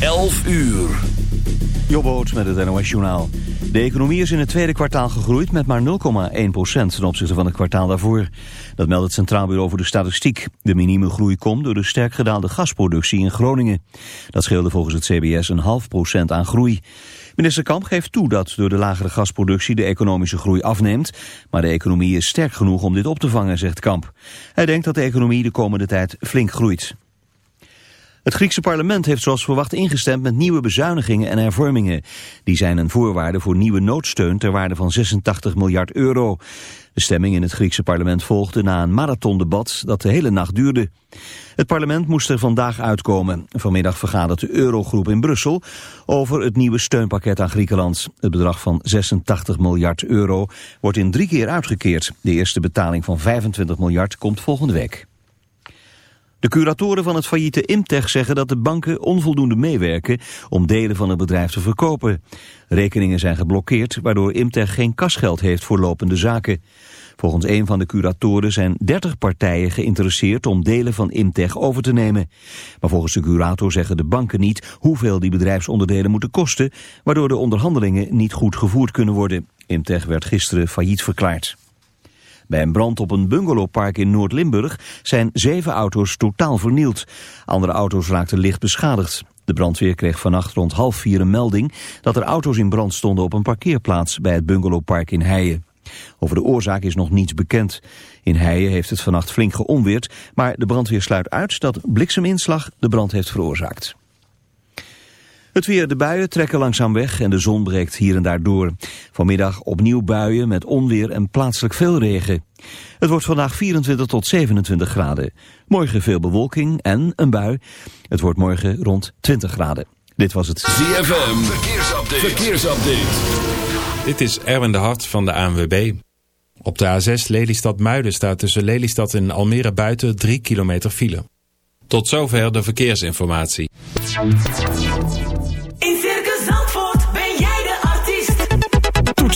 11 uur. Jobboot met het NOS Journaal. De economie is in het tweede kwartaal gegroeid met maar 0,1% ten opzichte van het kwartaal daarvoor. Dat meldt het Centraal Bureau voor de Statistiek. De minieme groei komt door de sterk gedaalde gasproductie in Groningen. Dat scheelde volgens het CBS een half procent aan groei. Minister Kamp geeft toe dat door de lagere gasproductie de economische groei afneemt. Maar de economie is sterk genoeg om dit op te vangen, zegt Kamp. Hij denkt dat de economie de komende tijd flink groeit. Het Griekse parlement heeft zoals verwacht ingestemd met nieuwe bezuinigingen en hervormingen. Die zijn een voorwaarde voor nieuwe noodsteun ter waarde van 86 miljard euro. De stemming in het Griekse parlement volgde na een marathondebat dat de hele nacht duurde. Het parlement moest er vandaag uitkomen. Vanmiddag vergadert de Eurogroep in Brussel over het nieuwe steunpakket aan Griekenland. Het bedrag van 86 miljard euro wordt in drie keer uitgekeerd. De eerste betaling van 25 miljard komt volgende week. De curatoren van het failliete Imtech zeggen dat de banken onvoldoende meewerken om delen van het bedrijf te verkopen. Rekeningen zijn geblokkeerd waardoor Imtech geen kasgeld heeft voor lopende zaken. Volgens een van de curatoren zijn 30 partijen geïnteresseerd om delen van Imtech over te nemen. Maar volgens de curator zeggen de banken niet hoeveel die bedrijfsonderdelen moeten kosten, waardoor de onderhandelingen niet goed gevoerd kunnen worden. Imtech werd gisteren failliet verklaard. Bij een brand op een bungalowpark in Noord-Limburg zijn zeven auto's totaal vernield. Andere auto's raakten licht beschadigd. De brandweer kreeg vannacht rond half vier een melding dat er auto's in brand stonden op een parkeerplaats bij het bungalowpark in Heijen. Over de oorzaak is nog niets bekend. In Heijen heeft het vannacht flink geonweerd, maar de brandweer sluit uit dat blikseminslag de brand heeft veroorzaakt. Het weer, de buien trekken langzaam weg en de zon breekt hier en daar door. Vanmiddag opnieuw buien met onweer en plaatselijk veel regen. Het wordt vandaag 24 tot 27 graden. Morgen veel bewolking en een bui. Het wordt morgen rond 20 graden. Dit was het ZFM Verkeersupdate. Verkeersupdate. Dit is Erwin de Hart van de ANWB. Op de A6 Lelystad-Muiden staat tussen Lelystad en Almere buiten 3 kilometer file. Tot zover de verkeersinformatie.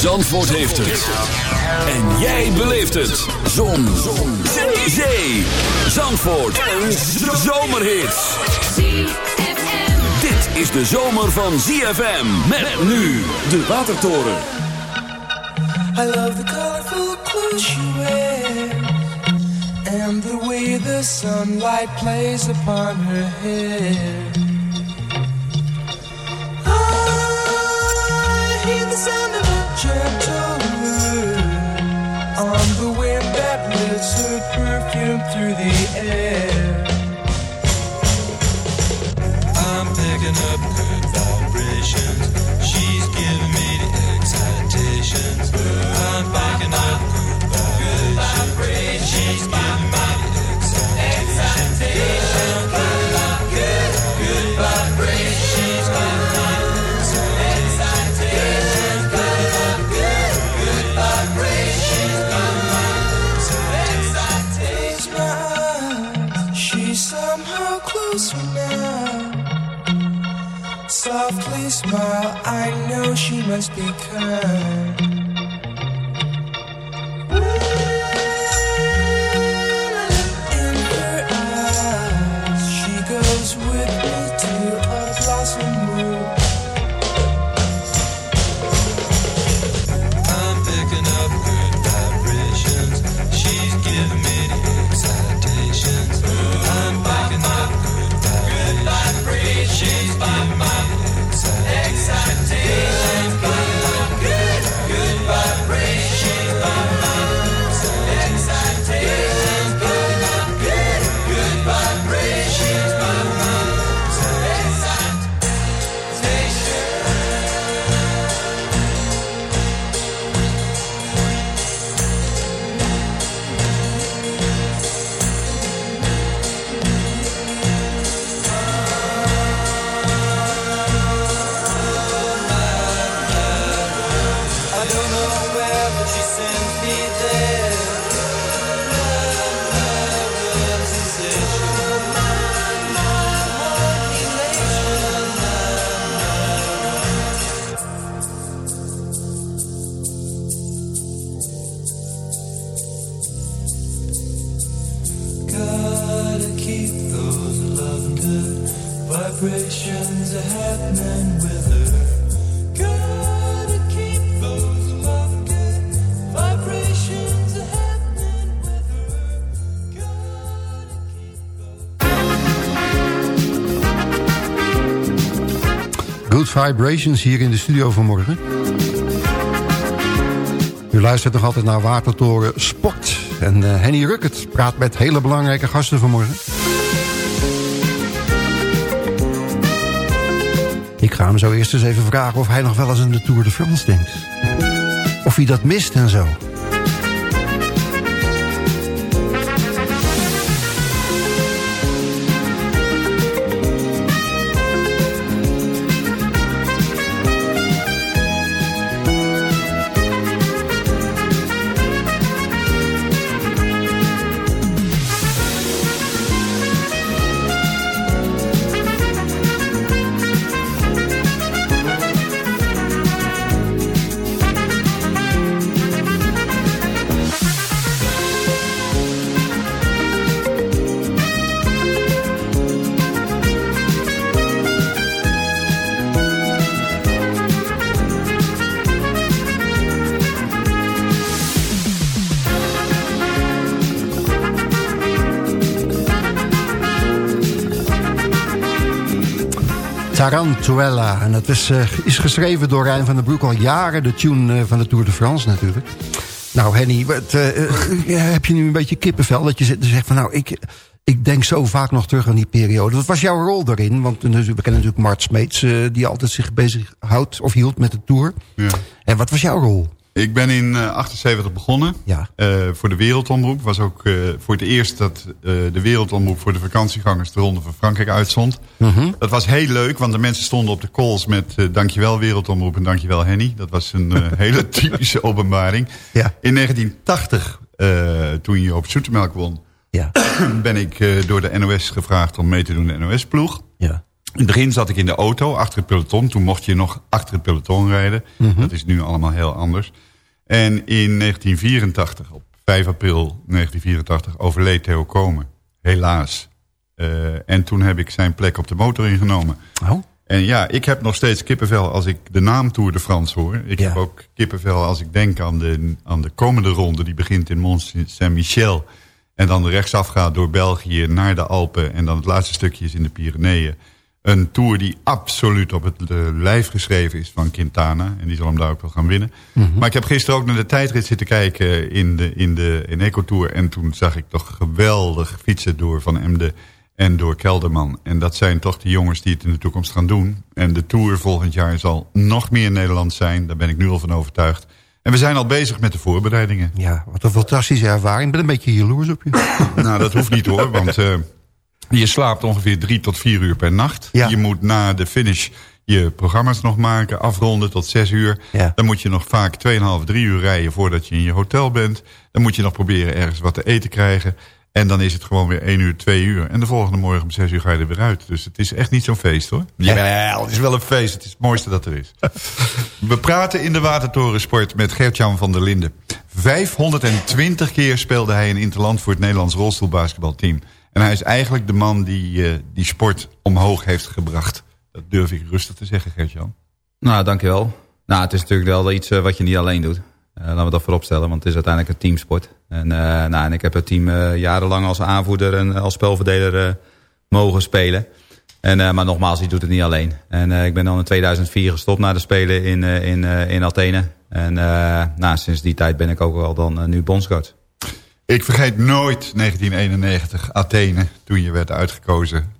Zandvoort heeft het. En jij beleeft het. Zon. Zon. Zee. Zee. Zandvoort. Een zomerhit. Dit is de zomer van ZFM. Met nu de Watertoren. I love the colorful clothes you wear and the way the sunlight plays upon her hair. Sound of a gentle on the wind that lifts her perfume through the air. just because. Vibrations hier in de studio vanmorgen. U luistert nog altijd naar Watertoren Sport. En eh, Henny Ruckert praat met hele belangrijke gasten vanmorgen. Ik ga hem zo eerst eens even vragen of hij nog wel eens aan de Tour de France denkt. Of hij dat mist en zo. Tarantuella. En dat is, eh, is geschreven door Rijn van der Broek al jaren. De tune eh, van de Tour de France natuurlijk. Nou Henny, wat, eh, heb je nu een beetje kippenvel? Dat je zegt van nou, ik, ik denk zo vaak nog terug aan die periode. Wat was jouw rol daarin? Want we kennen natuurlijk Mart Smeets... die altijd zich bezighoudt of hield met de Tour. Ja. En wat was jouw rol? Ik ben in eh, 78 begonnen Ja. eh, voor de Wereldomroep. was ook eh, voor het eerst dat eh, de Wereldomroep voor de vakantiegangers de Ronde van Frankrijk uitzond. Mhm. Dat was heel leuk, want de mensen stonden op de calls met eh, dankjewel Wereldomroep en dankjewel Henny. Dat was een eh, hele typische openbaring. Ja. In 1980, eh, toen je op Zoetemelk won, Ja. ben ik eh, door de NOS gevraagd om mee te doen de NOS-ploeg. ja. In het begin zat ik in de auto achter het peloton. Toen mocht je nog achter het peloton rijden. Dat is nu allemaal heel anders. En in 1984, op 5 april 1984, overleed Theo Komen. Helaas. Eh, en toen heb ik zijn plek op de motor ingenomen. Oh. En ja, ik heb nog steeds kippenvel als ik de naam Tour de France hoor. Ik Ja. heb ook kippenvel als ik denk aan de, aan de komende ronde. Die begint in Mont Saint-Michel. En dan rechtsaf gaat door België naar de Alpen. En dan het laatste stukje is in de Pyreneeën. Een Tour die absoluut op het eh, lijf geschreven is van Quintana. En die zal hem daar ook wel gaan winnen. Maar ik heb gisteren ook naar de tijdrit zitten kijken in de, in de in Eco Tour. En toen zag ik toch geweldig fietsen door Van Emden en door Kelderman. En dat zijn toch de jongens die het in de toekomst gaan doen. En de Tour volgend jaar zal nog meer Nederland zijn. Daar ben ik nu al van overtuigd. En we zijn al bezig met de voorbereidingen. Ja, wat een fantastische ervaring. Ik ben een beetje jaloers op je. Nou, dat hoeft niet hoor, want eh, je slaapt ongeveer drie tot vier uur per nacht. Ja. Je moet na de finish je programma's nog maken, afronden tot zes uur. Ja. Dan moet je nog vaak 2,5, 3 uur rijden voordat je in je hotel bent. Dan moet je nog proberen ergens wat te eten krijgen. En dan is het gewoon weer 1 uur, 2 uur. En de volgende morgen om 6 uur ga je er weer uit. Dus het is echt niet zo'n feest hoor. Ja, het is wel een feest. Het is het mooiste dat er is. We praten in de Watertorensport met Gert-Jan van der Linden. 520 keer speelde hij in Interland voor het Nederlands rolstoelbasketbalteam. En hij is eigenlijk de man die eh, die sport omhoog heeft gebracht. Dat durf ik rustig te zeggen, Gert-Jan. Nou, dankjewel. Nou, het is natuurlijk wel iets eh, wat je niet alleen doet. Eh, laten we dat voorop stellen, want het is uiteindelijk een teamsport. En, nou, en ik heb het team jarenlang als aanvoerder en als spelverdeler mogen spelen. En, maar nogmaals, je doet het niet alleen. En ik ben dan in 2004 gestopt na de Spelen in, in, in Athene. En nou, sinds die tijd ben ik ook wel dan nu bondscoach. Ik vergeet nooit 1991 Athene, toen je werd uitgekozen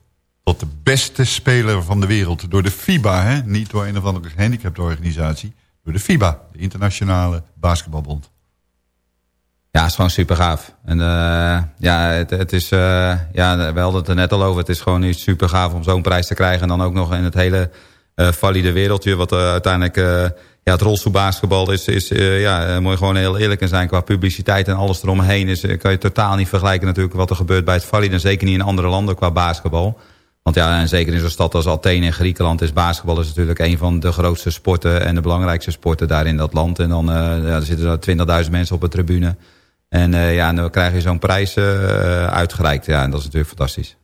tot de beste speler van de wereld. Door de FIBA, hè? niet door een of andere gehandicapte organisatie. Door de FIBA, de Internationale Basketbalbond. Ja, het is gewoon super gaaf. En eh, ja, het, het is, eh, ja, we hadden het er net al over. Het is gewoon iets super gaaf om zo'n prijs te krijgen. En dan ook nog in het hele eh, valide wereldje. Wat uiteindelijk ja, het rolstoelbasketbal is, is uh, ja, uh, moet je gewoon heel eerlijk in zijn. Qua publiciteit en alles eromheen is, kan je totaal niet vergelijken natuurlijk wat er gebeurt bij het volley. En zeker niet in andere landen qua basketbal. Want ja, en zeker in zo'n stad als Athene in Griekenland is basketbal is natuurlijk een van de grootste sporten en de belangrijkste sporten daar in dat land. En dan ja, zitten er 20.000 mensen op de tribune. En ja, dan krijg je zo'n prijs uitgereikt. Ja, en dat is natuurlijk fantastisch.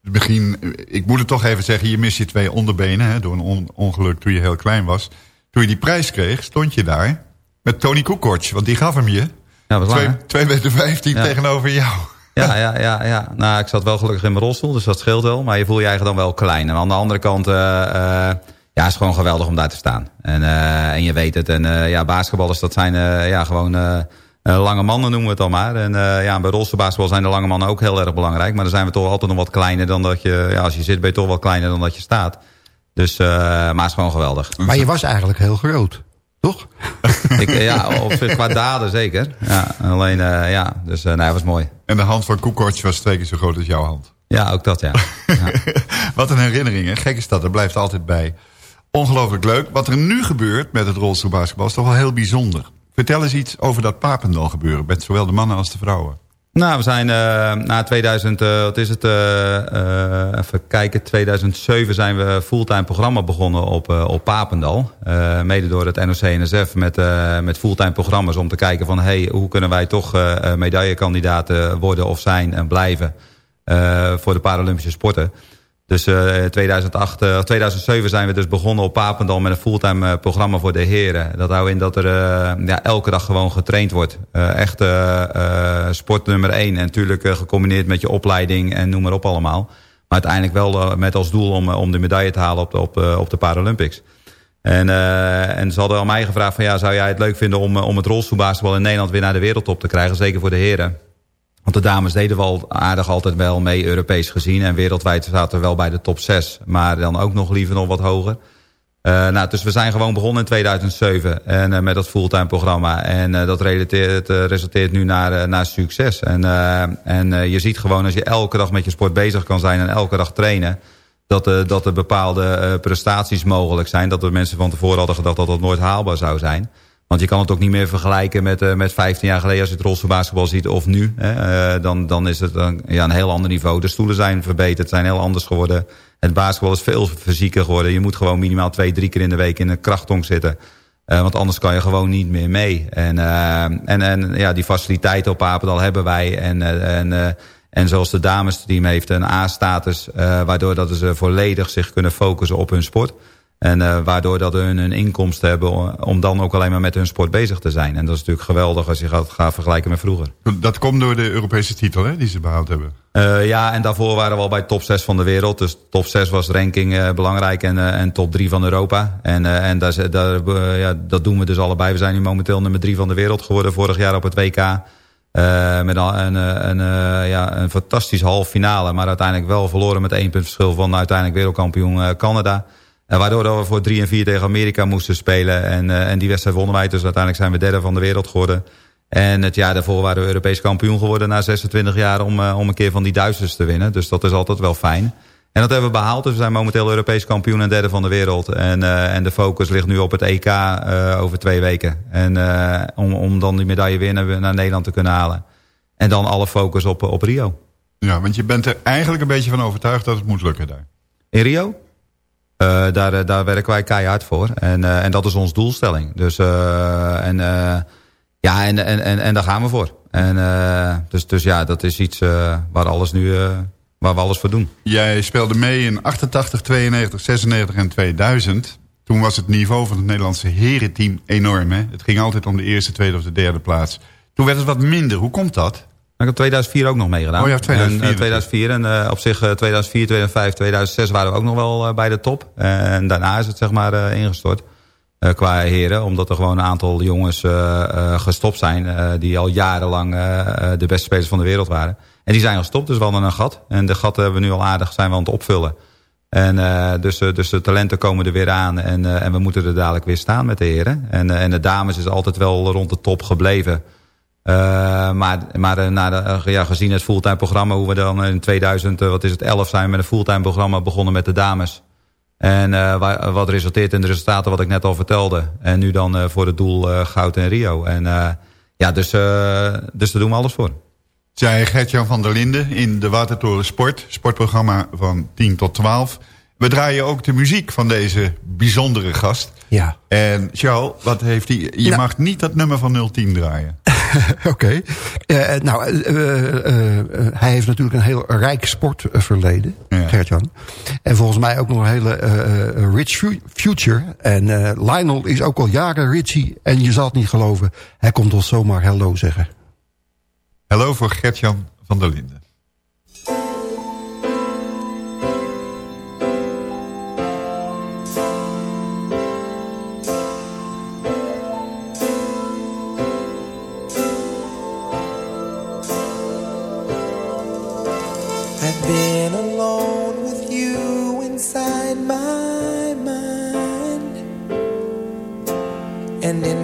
Begin, ik moet het toch even zeggen, je mist je twee onderbenen hè, door een on ongeluk toen je heel klein was. Toen je die prijs kreeg, stond je daar met Tony Kukoc, want die gaf hem je. Ja, wat 2 meter 15 ja. tegenover jou. Ja, ja, ja, ja. Nou, ik zat wel gelukkig in mijn rolstoel, dus dat scheelt wel. Maar je voel je eigenlijk dan wel klein. En aan de andere kant, uh, uh, ja, het is gewoon geweldig om daar te staan. En, uh, en je weet het. En ja, basketballers, dat zijn ja, gewoon lange mannen noemen we het dan maar. En ja, bij rolstoelbasketbal zijn de lange mannen ook heel erg belangrijk. Maar dan zijn we toch altijd nog wat kleiner dan dat je... Ja, als je zit ben je toch wat kleiner dan dat je staat. Dus, maar het is gewoon geweldig. Maar je was eigenlijk heel groot. Toch? ik, ja, op, qua daden zeker. Ja, alleen, uh, ja, dus uh, nee, was mooi. En de hand van Koekortje was twee keer zo groot als jouw hand. Ja, ook dat, ja. ja. Wat een herinnering, hè? Gek is dat, er blijft altijd bij. Ongelooflijk leuk. Wat er nu gebeurt met het rolstoelbasketbal is toch wel heel bijzonder. Vertel eens iets over dat Papendal gebeuren. Met zowel de mannen als de vrouwen. Nou, we zijn uh, na 2000, uh, wat is het, uh, even kijken, 2007 zijn we fulltime programma begonnen op, op Papendal. mede door het NOC-NSF met, met fulltime programma's om te kijken van, hey, hoe kunnen wij toch medaillekandidaten worden of zijn en blijven voor de Paralympische sporten. Dus in 2008, uh, 2007 zijn we dus begonnen op Papendal met een fulltime uh, programma voor de heren. Dat houdt in dat er uh, ja, elke dag gewoon getraind wordt. echt sport nummer één. En natuurlijk gecombineerd met je opleiding en noem maar op allemaal. Maar uiteindelijk wel met als doel om, om de medaille te halen op de, op, op de Paralympics. En, en ze hadden al mij gevraagd van ja, zou jij het leuk vinden om, om het rolstoelbasketbal in Nederland weer naar de wereldtop te krijgen. Zeker voor de heren. Want de dames deden wel aardig altijd wel mee Europees gezien. En wereldwijd zaten we wel bij de top 6. Maar dan ook nog liever nog wat hoger. Uh, nou, dus we zijn gewoon begonnen in 2007 en, uh, met dat fulltime programma. En uh, dat resulteert, resulteert nu naar, naar succes. En, en je ziet gewoon als je elke dag met je sport bezig kan zijn en elke dag trainen... dat, dat er bepaalde prestaties mogelijk zijn. Dat de mensen van tevoren hadden gedacht dat dat nooit haalbaar zou zijn. Want je kan het ook niet meer vergelijken met, uh, met 15 jaar geleden... als je het rolstoelbasketbal ziet of nu. Hè, uh, dan, dan is het een, ja, een heel ander niveau. De stoelen zijn verbeterd, zijn heel anders geworden. Het basketbal is veel fysieker geworden. Je moet gewoon minimaal twee, drie keer in de week in een krachttong zitten. Uh, want anders kan je gewoon niet meer mee. En, en, en ja, die faciliteiten op Apendal hebben wij. En, en, en zoals de damesteam heeft een A-status... waardoor dat ze volledig zich kunnen focussen op hun sport... En uh, waardoor dat hun een inkomsten hebben om dan ook alleen maar met hun sport bezig te zijn. En dat is natuurlijk geweldig als je gaat, gaat vergelijken met vroeger. Dat komt door de Europese titel hè, die ze behaald hebben? Uh, ja, en daarvoor waren we al bij top 6 van de wereld. Dus top 6 was ranking uh, belangrijk en, uh, en top 3 van Europa. En, en daar, daar, ja, dat doen we dus allebei. We zijn nu momenteel nummer 3 van de wereld geworden vorig jaar op het WK. met een, een, een, ja, een fantastisch halve finale. Maar uiteindelijk wel verloren met één punt verschil van uiteindelijk wereldkampioen Canada. En waardoor we voor 3 en 4 tegen Amerika moesten spelen. En, uh, en die wedstrijd wonnen wij. Dus uiteindelijk zijn we derde van de wereld geworden. En het jaar daarvoor waren we Europees kampioen geworden na 26 jaar om, uh, om een keer van die Duitsers te winnen. Dus dat is altijd wel fijn. En dat hebben we behaald. Dus we zijn momenteel Europees kampioen en derde van de wereld. En, uh, en de focus ligt nu op het EK uh, over twee weken. En uh, om, om dan die medaille weer naar, naar Nederland te kunnen halen. En dan alle focus op, op Rio. Ja, want je bent er eigenlijk een beetje van overtuigd dat het moet lukken daar. In Rio? Uh, daar, daar werken wij keihard voor. En, uh, en dat is onze doelstelling. Dus, en, ja, en, en, en, en daar gaan we voor. En, dus, dus ja, dat is iets waar, alles nu, waar we alles voor doen. Jij speelde mee in 88, 92, 96 en 2000. Toen was het niveau van het Nederlandse herenteam enorm. Hè? Het ging altijd om de eerste, tweede of de derde plaats. Toen werd het wat minder. Hoe komt dat? Ik heb 2004 ook nog meegedaan. Oh ja, 2004. En, 2004 en uh, op zich uh, 2004, 2005, 2006 waren we ook nog wel uh, bij de top. en daarna is het zeg maar uh, ingestort qua heren. Omdat er gewoon een aantal jongens gestopt zijn. die al jarenlang de beste spelers van de wereld waren. En die zijn gestopt, dus we hadden een gat. En de gat hebben we nu al aardig zijn we aan het opvullen. En dus, dus de talenten komen er weer aan. En, en we moeten er dadelijk weer staan met de heren. En, en de dames is altijd wel rond de top gebleven. Uh, maar maar uh, na de, ja, gezien het fulltime programma, hoe we dan in 2000, uh, wat is het, 11 zijn met een fulltime programma begonnen met de dames. En eh, wa- wat resulteert in de resultaten wat ik net al vertelde. En nu dan eh, voor het doel eh, goud en Rio. En eh, ja, dus, eh, dus daar doen we alles voor. Zij Gertjan van der Linden in de Watertoren Sport. Sportprogramma van 10 tot 12. We draaien ook de muziek van deze bijzondere gast. Ja. En Charles, wat heeft hij? Je mag niet dat nummer van 010 draaien. Oké. Eh, nou, eh, eh, eh, hij heeft natuurlijk een heel rijk sportverleden, Ja. Gertjan. En volgens mij ook nog een hele rich fu- future. En Lionel is ook al jaren Richie. En je zal het niet geloven, hij komt ons zomaar hello zeggen. Hallo voor Gertjan van der Linden.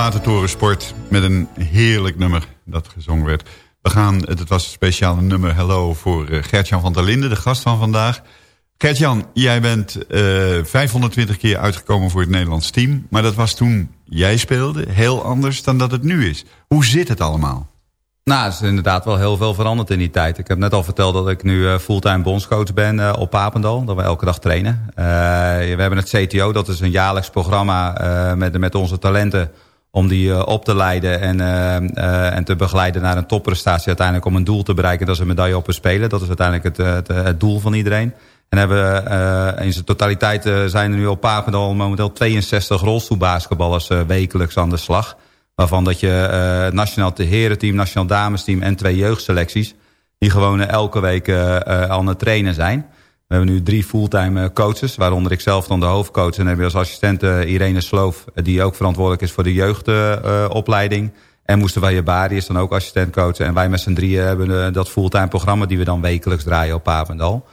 Watertorensport met een heerlijk nummer dat gezongen werd. We gaan, het was een speciale nummer Hello voor eh, Gertjan van der Linden, de gast van vandaag. Gertjan, jij bent eh 520 keer uitgekomen voor het Nederlands team. Maar dat was toen jij speelde heel anders dan dat het nu is. Hoe zit het allemaal? Nou, er is inderdaad wel heel veel veranderd in die tijd. Ik heb net al verteld dat ik nu eh, fulltime bondscoach ben eh, op Papendal. Dat we elke dag trainen. Eh, we hebben het CTO, dat is een jaarlijks programma met, met onze talenten... om die op te leiden en, en te begeleiden naar een topprestatie... uiteindelijk om een doel te bereiken. Dat is een medaille op een spelen. Dat is uiteindelijk het, het, doel van iedereen. En hebben in zijn totaliteit zijn er nu op Papendal momenteel 62 rolstoelbasketballers wekelijks aan de slag... Waarvan dat je nationaal te herenteam, nationaal damesteam en twee jeugdselecties... die gewoon elke week aan het trainen zijn. We hebben nu drie fulltime coaches, waaronder ik zelf dan de hoofdcoach. En hebben we als assistent Irene Sloof, die ook verantwoordelijk is voor de jeugdopleiding. en Moesten Bari is dan ook assistentcoach. En wij met z'n drieën hebben dat fulltime programma die we dan wekelijks draaien op Papendal.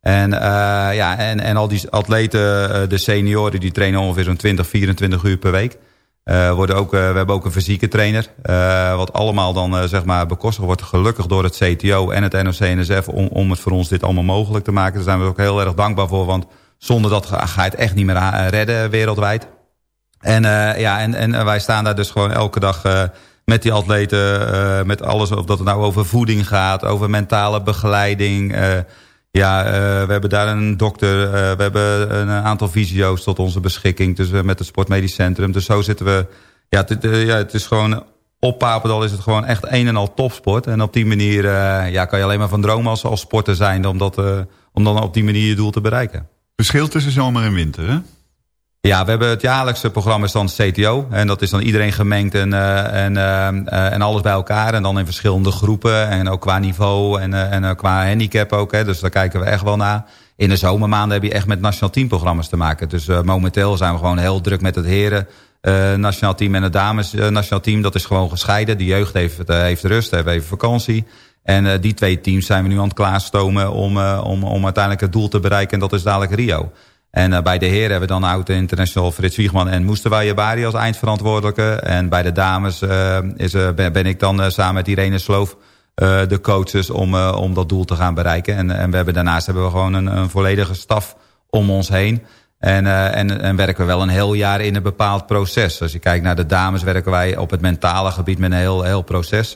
En, ja, en, en al die atleten, de senioren, die trainen ongeveer zo'n 20, 24 uur per week. Uh, worden ook, uh, we hebben ook een fysieke trainer. Uh, wat allemaal dan zeg maar bekostigd wordt. Gelukkig door het CTO en het NOC-NSF. Om, om het voor ons dit allemaal mogelijk te maken. Daar zijn we ook heel erg dankbaar voor. Want zonder dat ga je het echt niet meer redden wereldwijd. En, ja, en, en wij staan daar dus gewoon elke dag met die atleten. met alles of dat het nou over voeding gaat. Over mentale begeleiding. Ja, uh, we hebben daar een dokter, uh, we hebben een aantal visio's tot onze beschikking. Dus uh, met het Sportmedisch Centrum. Dus zo zitten we... Ja, het, ja, het is gewoon... Op Papendal is het gewoon echt een en al topsport. En op die manier ja, kan je alleen maar van dromen als, als sporter zijn... Om, om dan op die manier je doel te bereiken. Verschil tussen zomer en winter, hè? Ja, we hebben het jaarlijkse programma is dan CTO. En dat is dan iedereen gemengd en, uh, en, uh, en alles bij elkaar. En dan in verschillende groepen. En ook qua niveau en, en qua handicap ook. Hè. Dus daar kijken we echt wel naar. In de zomermaanden heb je echt met nationaal teamprogramma's te maken. Dus momenteel zijn we gewoon heel druk met het heren nationaal team en het dames nationaal team. Dat is gewoon gescheiden. De jeugd heeft, heeft rust, hebben even vakantie. En die twee teams zijn we nu aan het klaarstomen om, om, om uiteindelijk het doel te bereiken. En dat is dadelijk Rio. En uh, bij de heren hebben we dan oud international Frits Wiegman en Moesterwaaie Bari als eindverantwoordelijke. En bij de dames uh, is, uh, ben, ik dan samen met Irene Sloof de coaches om, om dat doel te gaan bereiken. En, en we hebben, daarnaast hebben we gewoon een, volledige staf om ons heen. En, en, en werken we wel een heel jaar in een bepaald proces. Als je kijkt naar de dames werken wij op het mentale gebied met een heel, heel proces...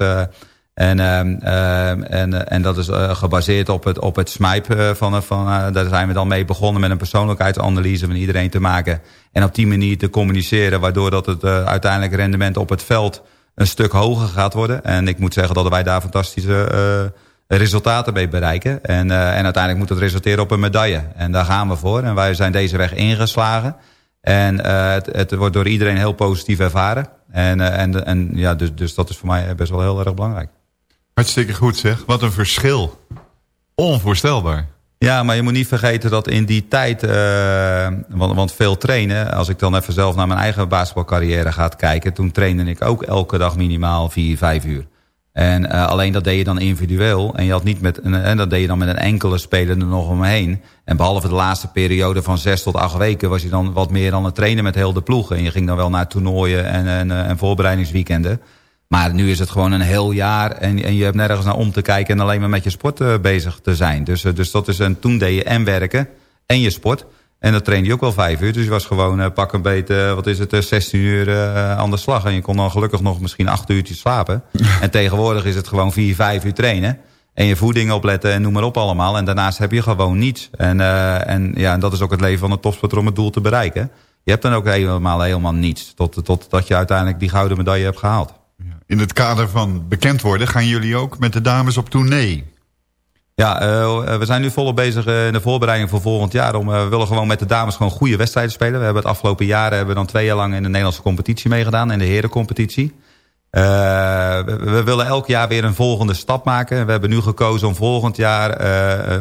en, en dat is uh, gebaseerd op het, op het SMIPE uh, van, van uh, daar zijn we dan mee begonnen met een persoonlijkheidsanalyse van iedereen te maken. En op die manier te communiceren, waardoor dat het uiteindelijk rendement op het veld een stuk hoger gaat worden. En ik moet zeggen dat wij daar fantastische resultaten mee bereiken. En, en uiteindelijk moet het resulteren op een medaille. En daar gaan we voor. En wij zijn deze weg ingeslagen. En het, het wordt door iedereen heel positief ervaren. En, en, en ja, dus, dus dat is voor mij best wel heel erg belangrijk. Hartstikke goed zeg. Wat een verschil. Onvoorstelbaar. Ja, maar je moet niet vergeten dat in die tijd... Uh, want, want, veel trainen... als ik dan even zelf naar mijn eigen basketbalcarrière ga kijken... toen trainde ik ook elke dag minimaal 4, 5 uur. En uh, alleen dat deed je dan individueel. En, je had niet met, en dat deed je dan met een enkele speler er nog omheen. En behalve de laatste periode van 6 tot 8 weken... was je dan wat meer aan het trainen met heel de ploeg. En je ging dan wel naar toernooien en, eh, en voorbereidingsweekenden... Maar nu is het gewoon een heel jaar en, en je hebt nergens naar om te kijken... en alleen maar met je sport uh, bezig te zijn. Dus, uh, dus dat is een, toen deed je en werken en je sport. En dat trainde je ook wel vijf uur. Dus je was gewoon uh, pak een beetje, wat is het, 16 uur aan de slag. En je kon dan gelukkig nog misschien acht uurtjes slapen. en tegenwoordig is het gewoon vier, vijf uur trainen. En je voeding opletten en noem maar op allemaal. En daarnaast heb je gewoon niets. En, en, ja, en dat is ook het leven van een topsporter om het doel te bereiken. Je hebt dan ook helemaal, helemaal niets. Tot, tot dat je uiteindelijk die gouden medaille hebt gehaald. In het kader van bekend worden gaan jullie ook met de dames op tournee. Ja, uh, we zijn nu volop bezig in de voorbereiding voor volgend jaar. Om, we willen gewoon met de dames gewoon goede wedstrijden spelen. We hebben het afgelopen jaren hebben we dan twee jaar lang in de Nederlandse competitie meegedaan. In de herencompetitie. We, we, willen elk jaar weer een volgende stap maken. We hebben nu gekozen om volgend jaar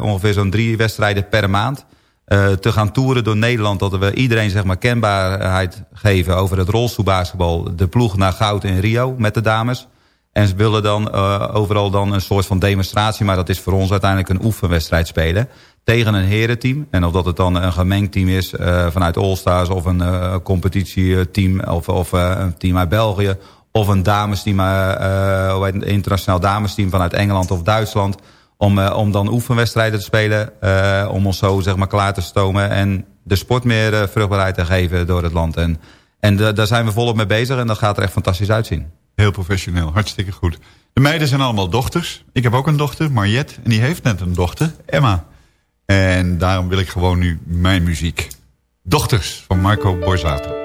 ongeveer zo'n drie wedstrijden per maand uh, te gaan toeren door Nederland. Dat we iedereen zeg maar, kenbaarheid geven over het rolstoelbasketbal. De ploeg naar goud in Rio met de dames. En ze willen dan uh, overal dan een soort van demonstratie. Maar dat is voor ons uiteindelijk een oefenwedstrijd spelen. Tegen een herenteam. En of dat het dan een gemengd team is uh, vanuit All-Stars. Of een competitieteam. Of, of een team uit België. Of een damesteam, een internationaal damesteam vanuit Engeland of Duitsland om, uh, om dan oefenwedstrijden te spelen. Uh, om ons zo zeg maar, klaar te stomen. En de sport meer uh, vruchtbaarheid te geven door het land. En, en daar zijn we volop mee bezig. En dat gaat er echt fantastisch uitzien. Heel professioneel, hartstikke goed. De meiden zijn allemaal dochters. Ik heb ook een dochter, Mariette. En die heeft net een dochter, Emma. En daarom wil ik gewoon nu mijn muziek. Dochters van Marco Borsato.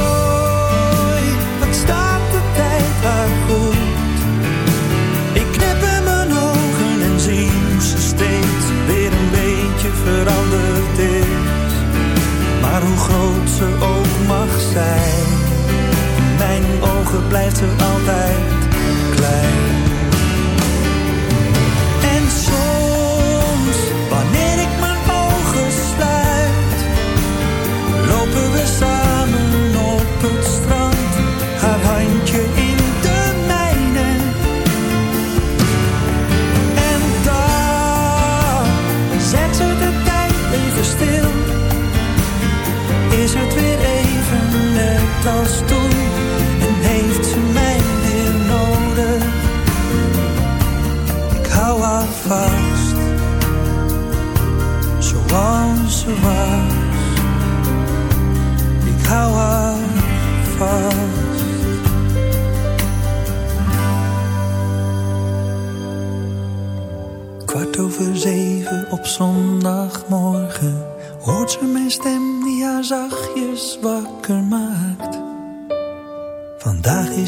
blijft ze altijd klein.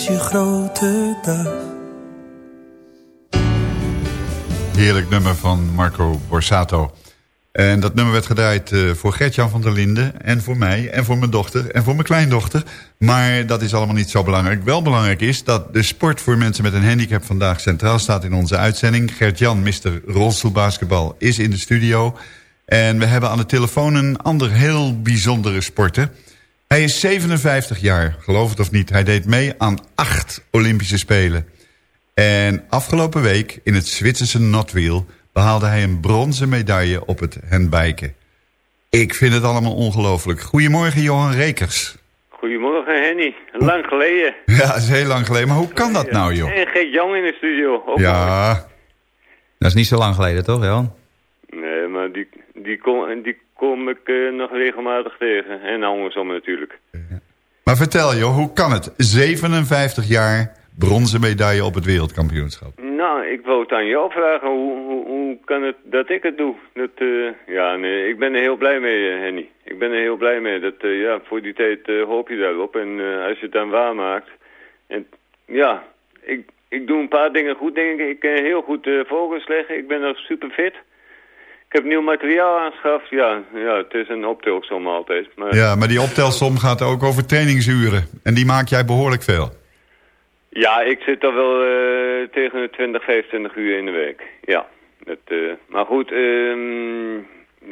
Je grote dag. Heerlijk nummer van Marco Borsato. En dat nummer werd gedraaid eh, voor Gertjan van der Linden... en voor mij, en voor mijn dochter, en voor mijn kleindochter. Maar dat is allemaal niet zo belangrijk. Wel belangrijk is dat de sport voor mensen met een handicap... vandaag centraal staat in onze uitzending. Gert-Jan, Mr. Rolstoelbasketbal, is in de studio. En we hebben aan de telefoon een ander heel bijzondere sporter. Hij is 57 jaar, geloof het of niet. Hij deed mee aan acht Olympische Spelen. En afgelopen week in het Zwitserse Notwiel behaalde hij een bronzen medaille op het handbijken. Ik vind het allemaal ongelooflijk. Goedemorgen, Johan Rekers. Goedemorgen Henny, lang geleden. Ja, dat is heel lang geleden. Maar hoe kan dat nou, joh? En Geert Jan in de studio. Ook Ja, Dat is niet zo lang geleden, toch, Jan? Nee, maar die, die, kom, die kom ik eh, nog regelmatig tegen. En andersom natuurlijk. maar vertel joh, hoe kan het? 57 jaar bronzen medaille op het wereldkampioenschap. Nou, ik wou het aan jou vragen. Hoe, hoe, hoe kan het dat ik het doe? Dat, eh, ja, nee, ik ben er heel blij mee, eh, Henny. Ik ben er heel blij mee. Dat, ja, voor die tijd hoop je daarop. En als je het dan waarmaakt. En ja, ik, ik doe een paar dingen goed, denk ik. Ik kan heel goed vogels leggen. Ik ben nog super fit. Ik heb nieuw materiaal aangeschaft. Ja, ja het is een optelsom altijd. Maar, Ja, maar die optelsom gaat ook over trainingsuren. En die maak jij behoorlijk veel. Ja, ik zit toch wel eh, tegen de 20, 25 uur in de week. Ja. Dat, eh, maar goed, ehm,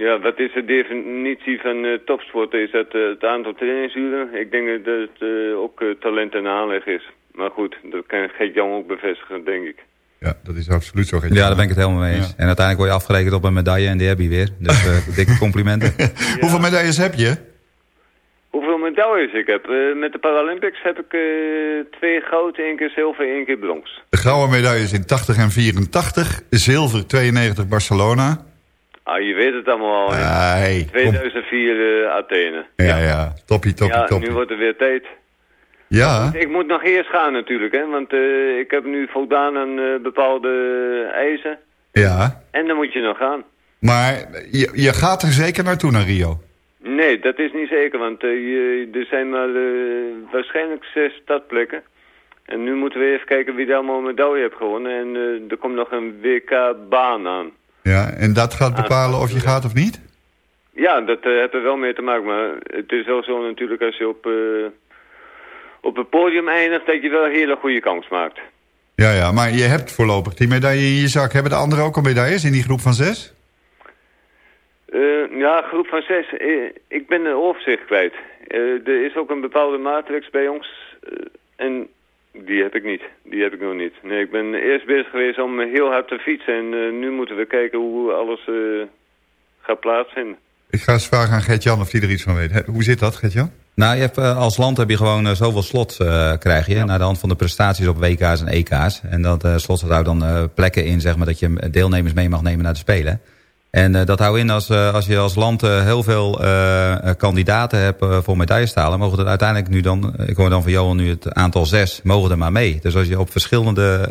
ja, wat is de definitie van eh, topsport? Is dat het aantal trainingsuren? Ik denk dat het ook talent en aanleg is. Maar goed, dat kan Geert-Jan ook bevestigen, denk ik. Ja, dat is absoluut zo. Ja, daar ben ik het helemaal mee eens. En uiteindelijk word je afgerekend op een medaille en die heb je weer. Dus eh, dikke complimenten. Hoeveel medailles heb je? Hoeveel medailles ik heb? Eh, met de Paralympics heb ik eh, twee goud, één keer zilver, één keer brons. De gouden medailles in 80 en 84. Zilver 92 Barcelona. Ah, je weet het allemaal al. hè? Hey, kom. 2004 eh, Athene. Ja, ja. Toppie, toppie, ja, toppie. nu wordt het weer tijd. Ja, Ik moet nog eerst gaan natuurlijk, hè, want eh, ik heb nu voldaan aan eh, bepaalde eisen. ja. En dan moet je nog gaan. Maar je, je gaat er zeker naartoe naar Rio. Nee, dat is niet zeker, want eh, je, er zijn maar waarschijnlijk zes startplekken. En nu moeten we even kijken wie daar allemaal een medaille heeft gewonnen. En er komt nog een WK-baan aan. Ja, en dat gaat bepalen of je gaat of niet? Ja, dat heeft er wel mee te maken, maar het is wel zo natuurlijk als je op, op het podium eindigt dat je wel een hele goede kans maakt. Ja, ja, maar je hebt voorlopig die medaille in je zak. Hebben de anderen ook al medailles in die groep van zes? Eh, ja, groep van zes. Eh, ik ben de overzicht kwijt. Eh, er is ook een bepaalde matrix bij ons. en die heb ik niet. Die heb ik nog niet. Nee, ik ben eerst bezig geweest om heel hard te fietsen. En nu moeten we kijken hoe alles gaat plaatsvinden. Ik ga eens vragen aan Gert-Jan of hij er iets van weet. Hoe zit dat, Gert-Jan? Nou, je hebt, eh, als land heb je gewoon eh, zoveel slots eh, krijg je. Naar de hand van de prestaties op WK's en EK's. En dat uh, slot houdt dan eh, plekken in, zeg maar, dat je deelnemers mee mag nemen naar de Spelen. En dat houdt in als, als je als land heel veel kandidaten hebt voor medaillestalen... mogen er uiteindelijk nu dan, ik hoor dan van Johan nu het aantal zes, mogen er maar mee. Dus als je op verschillende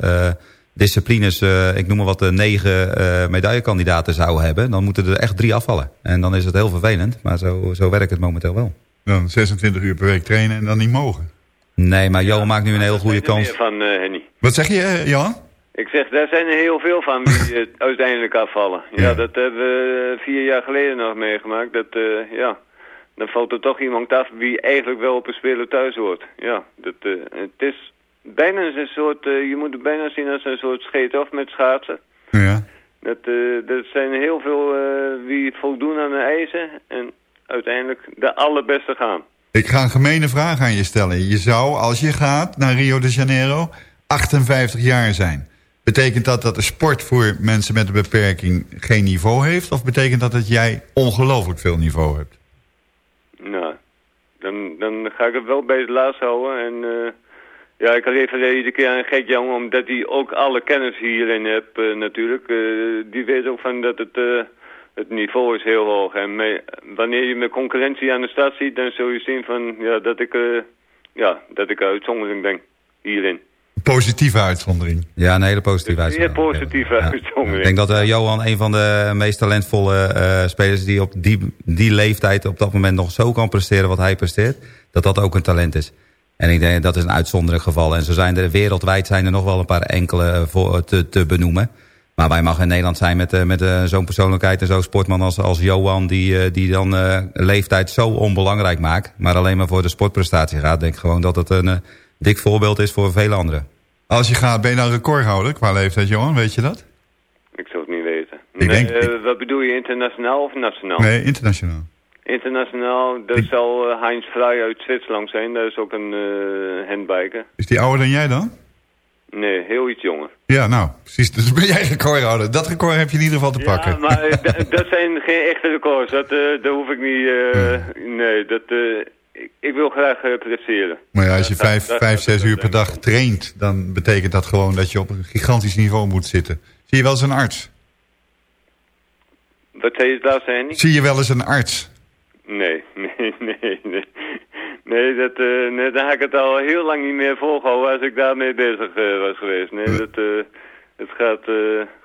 disciplines, ik noem maar wat, de negen medaillekandidaten zou hebben... dan moeten er echt drie afvallen. En dan is het heel vervelend, maar zo, zo werkt het momenteel wel. Dan 26 uur per week trainen en dan niet mogen. Nee, maar Johan maakt nu een heel goede Er kans. meer van eh, Henny. Wat zeg je, eh, Johan? Ik zeg, daar zijn er heel veel van die eh, uiteindelijk afvallen. Ja, dat hebben we vier jaar geleden nog meegemaakt. Dat, eh, ja, dan valt er toch iemand af wie eigenlijk wel op een speler thuis hoort. Ja, dat, eh, het is bijna een soort, eh, je moet het bijna zien als een soort scheet-off met schaatsen. Ja. Dat, eh er zijn heel veel eh, wie voldoen aan de eisen en uiteindelijk de allerbeste gaan. Ik ga een gemene vraag aan je stellen. Je zou, als je gaat naar Rio de Janeiro, 58 jaar zijn. Betekent dat dat de sport voor mensen met een beperking geen niveau heeft? Of betekent dat dat jij ongelooflijk veel niveau hebt? Nou, dan, dan ga ik het wel bij het laatst houden. En eh, ja, ik refereer iedere keer aan Gert Jan, omdat hij ook alle kennis hierin heeft eh, natuurlijk. Eh, die weet ook van dat het, het niveau is heel hoog. En mee- wanneer je met concurrentie aan de stad ziet, dan zul je zien van, ja, dat ik, eh ja, dat ik uitzondering ben hierin. Positieve uitzondering. Ja, een hele positieve Zeer uitzondering. positieve Ik uitzondering. denk dat eh, Johan een van de meest talentvolle eh, spelers... die op die, die leeftijd op dat moment nog zo kan presteren wat hij presteert... dat dat ook een talent is. En ik denk dat is een uitzonderlijk geval. En zo zijn er wereldwijd zijn er nog wel een paar enkele voor te, te benoemen. Maar wij mogen in Nederland zijn met, eh, met eh, zo'n persoonlijkheid en zo'n sportman als, als Johan... die, eh, die dan eh, leeftijd zo onbelangrijk maakt... maar alleen maar voor de sportprestatie gaat. denk gewoon dat het een dik voorbeeld is voor vele anderen. Als je gaat, ben je dan recordhouder qua leeftijd, Johan? Weet je dat? Ik zou het niet weten. Ik Nee, denk- wat bedoel je, internationaal of nationaal? Nee, internationaal. Internationaal, dat zal Heinz Vrij uit Zwitserland zijn. Dat is ook een eh handbiker. Is die ouder dan jij dan? Nee, heel iets jonger. Ja, nou, precies. Dus ben jij recordhouder. Dat record heb je in ieder geval te pakken. Ja, maar eh, dat zijn geen echte records. Dat, eh dat hoef ik niet... eh, Nee, dat... ik, ik wil graag presteren. Maar ja, als je Dat- vijf, dat- vijf, zes uur per dag traint... dan betekent dat gewoon dat je op een gigantisch niveau moet zitten. Zie je wel eens een arts? Wat zei je het laatste, Henny? Zie je wel eens een arts? Nee, nee, nee, nee. Nee, dat, eh, nee, dan had ik het al heel lang niet meer volgehouden als ik daarmee bezig eh, was geweest. Nee, dat, eh, het gaat eh,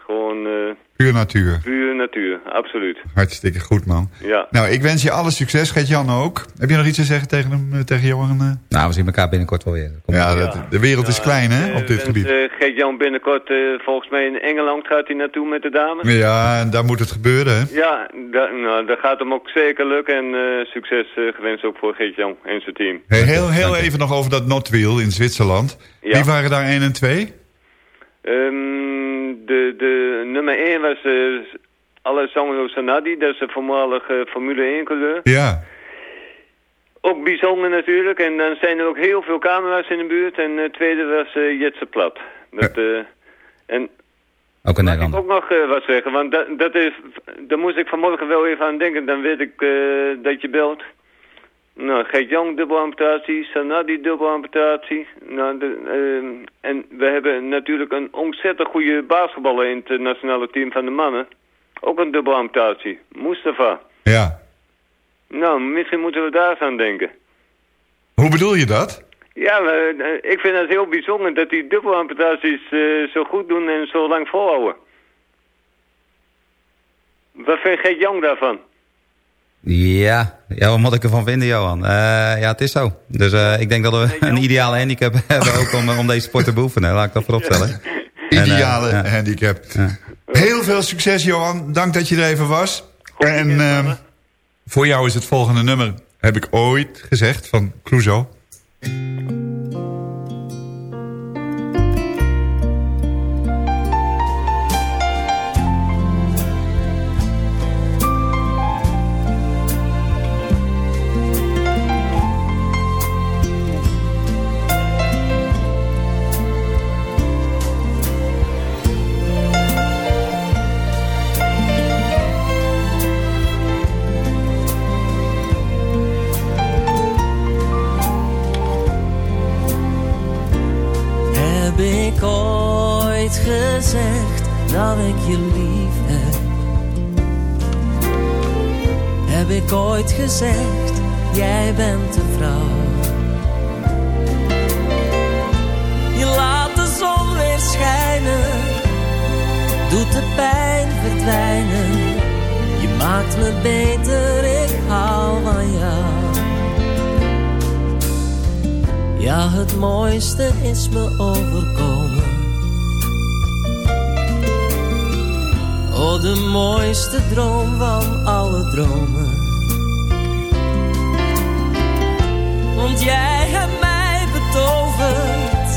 Gewoon eh, Puur natuur. puur natuur, absoluut. Hartstikke goed, man. Ja. Nou, ik wens je alle succes. Gert-Jan ook. Heb je nog iets te zeggen tegen hem, eh, tegen Johan? eh? Nou, we zien elkaar binnenkort wel weer. Ja, dat, de wereld is klein, hè, op dit gebied. wens, eh, Geert-Jan binnenkort, eh, volgens mij in Engeland gaat hij naartoe met de dames. Ja, en daar moet het gebeuren, hè? Ja, da- nou, dat gaat hem ook zeker lukken. En eh, succes eh, gewenst ook voor Geert-Jan en zijn team. Hey, heel heel even nog over dat Notwiel in Zwitserland. Ja. Wie waren daar 1 en 2? Ehm, de, de nummer 1 was eh Alessandro Sanadi, dat is een voormalige Formule 1 coureur. Ja. Ook bijzonder natuurlijk. En dan zijn er ook heel veel camera's in de buurt. En de tweede was eh Jetse Plat. Dat, eh, en Ook ik ook nog eh, wat zeggen? Want dat, dat is, daar moest ik vanmorgen wel even aan denken. Dan weet ik eh, dat je belt. Nou, Gert Jong dubbelamputatie, Sanadi dubbelamputatie. Nou, de, ehm, en we hebben natuurlijk een ontzettend goede basketballer in het nationale team van de mannen. Ook een dubbelamputatie. Mustafa. Ja. Nou, misschien moeten we daar eens aan denken. Hoe bedoel je dat? Ja, eh, ik vind het heel bijzonder dat die dubbelamputaties eh, zo goed doen en zo lang volhouden. Wat vindt Gert Jong daarvan? Ja. ja, wat moet ik ervan vinden, Johan? Eh, ja, het is zo. Dus eh, ik denk dat we een ideale handicap hebben ook om, om deze sport te beoefenen. Laat ik dat voorop stellen. En, eh, Ideale handicap. Ja. Heel veel succes, Johan. Dank dat je er even was. en ehm, voor jou is het volgende nummer, heb ik ooit gezegd, van Clouseau. Dat ik je lief heb? Heb ik ooit gezegd, jij bent de vrouw? Je laat de zon weer schijnen, doet de pijn verdwijnen. Je maakt me beter, ik hou van jou. Ja, het mooiste is me overkomen. De mooiste droom van alle dromen. Want jij hebt mij betoverd.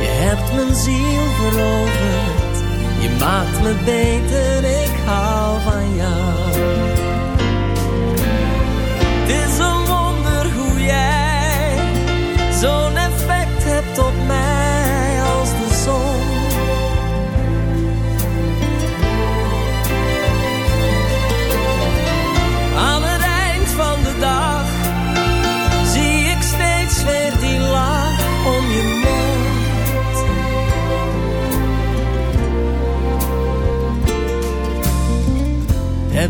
Je hebt mijn ziel veroverd. Je maakt me beter, ik hou van jou. Het is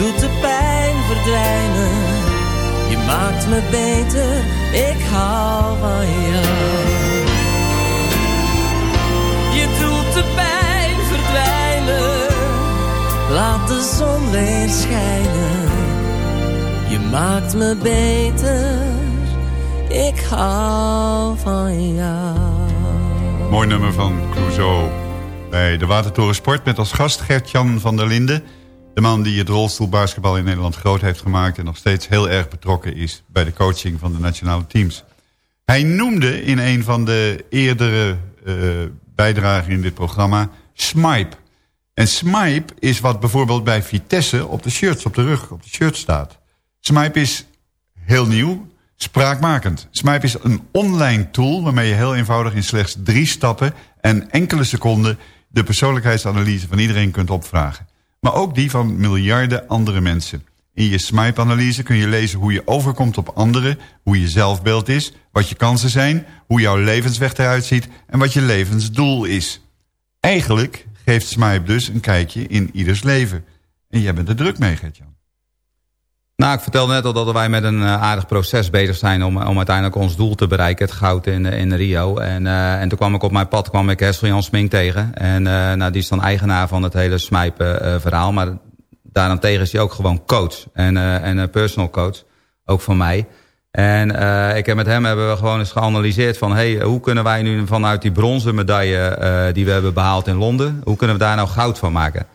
Doet de pijn verdwijnen. Je maakt me beter, ik hou van jou. Je doet de pijn verdwijnen, laat de zon weer schijnen. Je maakt me beter, ik hou van jou. Mooi nummer van Clouseau. Bij de Watertoren Sport met als gast Gert-Jan van der Linden. De man die het rolstoelbasketbal in Nederland groot heeft gemaakt... en nog steeds heel erg betrokken is bij de coaching van de nationale teams. Hij noemde in een van de eerdere eh, bijdragen in dit programma... Smipe. En Smipe is wat bijvoorbeeld bij Vitesse op de shirts, op de rug, op de shirt staat. Smipe is heel nieuw, spraakmakend. Smipe is een online tool waarmee je heel eenvoudig in slechts drie stappen... en enkele seconden de persoonlijkheidsanalyse van iedereen kunt opvragen. Maar ook die van miljarden andere mensen. In je Smipe-analyse kun je lezen hoe je overkomt op anderen... hoe je zelfbeeld is, wat je kansen zijn... hoe jouw levensweg eruit ziet en wat je levensdoel is. Eigenlijk geeft Smipe dus een kijkje in ieders leven. En jij bent er druk mee, Gertjan. Nou, ik vertelde net al dat wij met een eh, aardig proces bezig zijn... om, om uiteindelijk ons doel te bereiken, het goud in, eh, in Rio. En, eh, en toen kwam ik op mijn pad kwam ik Hessel Jan Smink tegen. En nou, die is dan eigenaar van het hele smijpen verhaal. Maar daarentegen is hij ook gewoon coach. En, en personal coach, ook van mij. En ik heb met hem hebben we gewoon eens geanalyseerd van... Hey, hoe kunnen wij nu vanuit die bronzen medaille die we hebben behaald in Londen... hoe kunnen we daar nou goud van maken?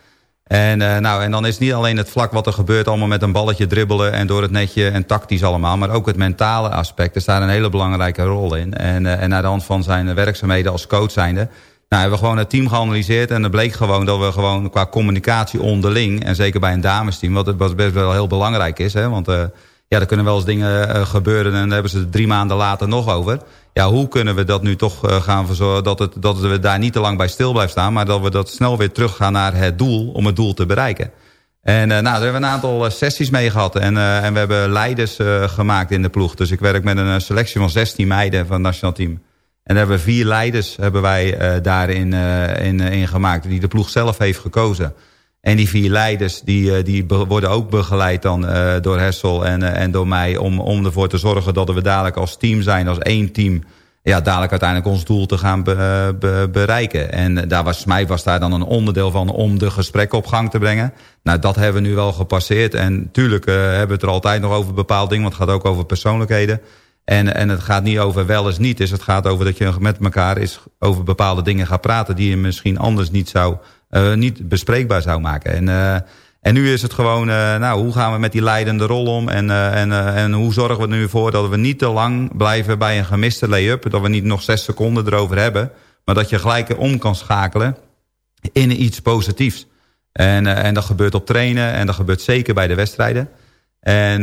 En, uh, nou, en dan is niet alleen het vlak wat er gebeurt... allemaal met een balletje dribbelen en door het netje en tactisch allemaal... maar ook het mentale aspect. Er staat een hele belangrijke rol in. En, uh, en aan de hand van zijn werkzaamheden als coach zijnde... Nou, hebben we gewoon het team geanalyseerd en het bleek gewoon dat we gewoon qua communicatie onderling... en zeker bij een damesteam, wat, wat best wel heel belangrijk is... Hè, want uh, ja, er kunnen wel eens dingen uh, gebeuren en daar hebben ze drie maanden later nog over. Ja, hoe kunnen we dat nu toch uh, gaan verzorgen dat, het, dat we daar niet te lang bij stil blijven staan... maar dat we dat snel weer teruggaan naar het doel om het doel te bereiken. En uh, nou, daar hebben we een aantal sessies mee gehad. En, en we hebben leiders gemaakt in de ploeg. Dus ik werk met een selectie van 16 meiden van het nationaal team. En daar hebben we vier leiders hebben wij daarin in, in gemaakt. Die de ploeg zelf heeft gekozen. En die vier leiders die, die worden ook begeleid dan uh, door Hessel en, uh, en door mij... Om, om ervoor te zorgen dat we dadelijk als team zijn, als één team... ja, dadelijk uiteindelijk ons doel te gaan be, be, bereiken. En daar was, mij was daar dan een onderdeel van om de gesprekken op gang te brengen. Nou, dat hebben we nu wel gepasseerd. En tuurlijk hebben we het er altijd nog over bepaalde dingen... want het gaat ook over persoonlijkheden... En, en het gaat niet over wel eens niet. Dus het gaat over dat je met elkaar is over bepaalde dingen gaat praten... die je misschien anders niet, zou, niet bespreekbaar zou maken. En, uh, en nu is het gewoon, uh, nou, hoe gaan we met die leidende rol om? En, en, en hoe zorgen we er nu voor dat we niet te lang blijven bij een gemiste lay-up? Dat we niet nog zes seconden erover hebben. Maar dat je gelijk om kan schakelen in iets positiefs. En, en dat gebeurt op trainen en dat gebeurt zeker bij de wedstrijden. En,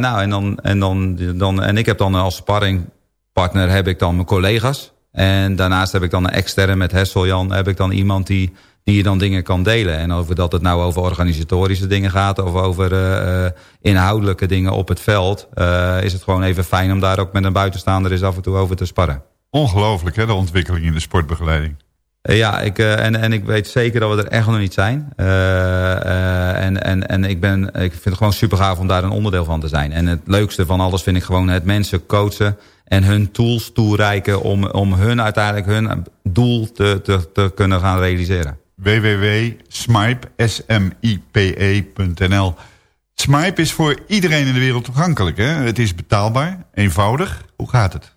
nou, en, dan, en, dan, dan, en ik heb dan als sparringpartner heb ik dan mijn collega's. En daarnaast heb ik dan een externe met Hessel Jan. Heb ik dan iemand die, die je dan dingen kan delen. En over dat het nou over organisatorische dingen gaat. Of over uh, inhoudelijke dingen op het veld. Uh, is het gewoon even fijn om daar ook met een buitenstaander eens af en toe over te sparren. Ongelooflijk hè, de ontwikkeling in de sportbegeleiding. Ja, ik, en, en ik weet zeker dat we er echt nog niet zijn. Uh, en en, en ik, ben, ik vind het gewoon super gaaf om daar een onderdeel van te zijn. En het leukste van alles vind ik gewoon het mensen coachen... en hun tools toereiken om, om hun uiteindelijk hun doel te, te, te kunnen gaan realiseren. www.smipe.nl Smipe is voor iedereen in de wereld toegankelijk. Hè? Het is betaalbaar, eenvoudig. Hoe gaat het?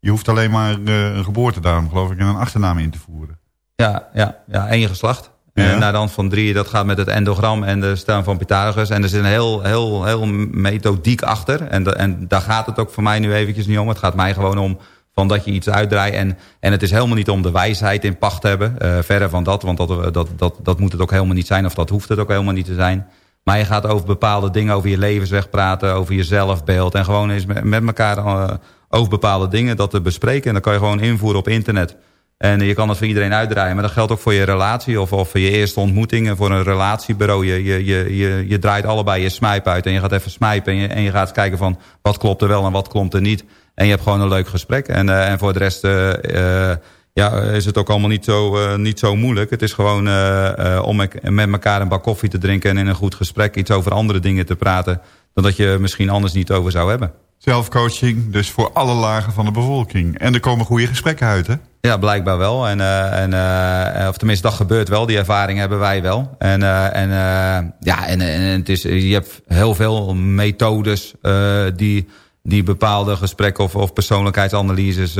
Je hoeft alleen maar uh, een geboortedatum, geloof ik, en een achternaam in te voeren. Ja, ja, ja één geslacht. Ja. En naar de hand van drie, dat gaat met het endogram en de staan van Pythagoras. En er zit een heel, heel, heel methodiek achter. En, de, en daar gaat het ook voor mij nu eventjes niet om. Het gaat mij gewoon om van dat je iets uitdraait. En, en het is helemaal niet om de wijsheid in pacht te hebben. Uh, verre van dat, want dat, dat, dat, dat moet het ook helemaal niet zijn. Of dat hoeft het ook helemaal niet te zijn. Maar je gaat over bepaalde dingen, over je levensweg praten, over je zelfbeeld. En gewoon eens met, elkaar uh, over bepaalde dingen dat te bespreken. En dan kan je gewoon invoeren op internet. En je kan het voor iedereen uitdraaien. Maar dat geldt ook voor je relatie of, of voor je eerste ontmoetingen. Voor een relatiebureau. Je, je, je, je, draait allebei je smijp uit. En je gaat even smijpen. En je, en je gaat kijken van wat klopt er wel en wat klopt er niet. En je hebt gewoon een leuk gesprek. En, uh, en voor de rest uh, ja, is het ook allemaal niet zo, niet zo moeilijk. Het is gewoon om met elkaar een bak koffie te drinken... en in een goed gesprek iets over andere dingen te praten... dan dat je misschien anders niet over zou hebben. Zelfcoaching, dus voor alle lagen van de bevolking. En er komen goede gesprekken uit, hè? Ja, blijkbaar wel. En, uh, en, uh, of tenminste, dat gebeurt wel. Die ervaring hebben wij wel. En, uh, en, ja, en, en het is, je hebt heel veel methodes die, die bepaalde gesprekken of, of persoonlijkheidsanalyses,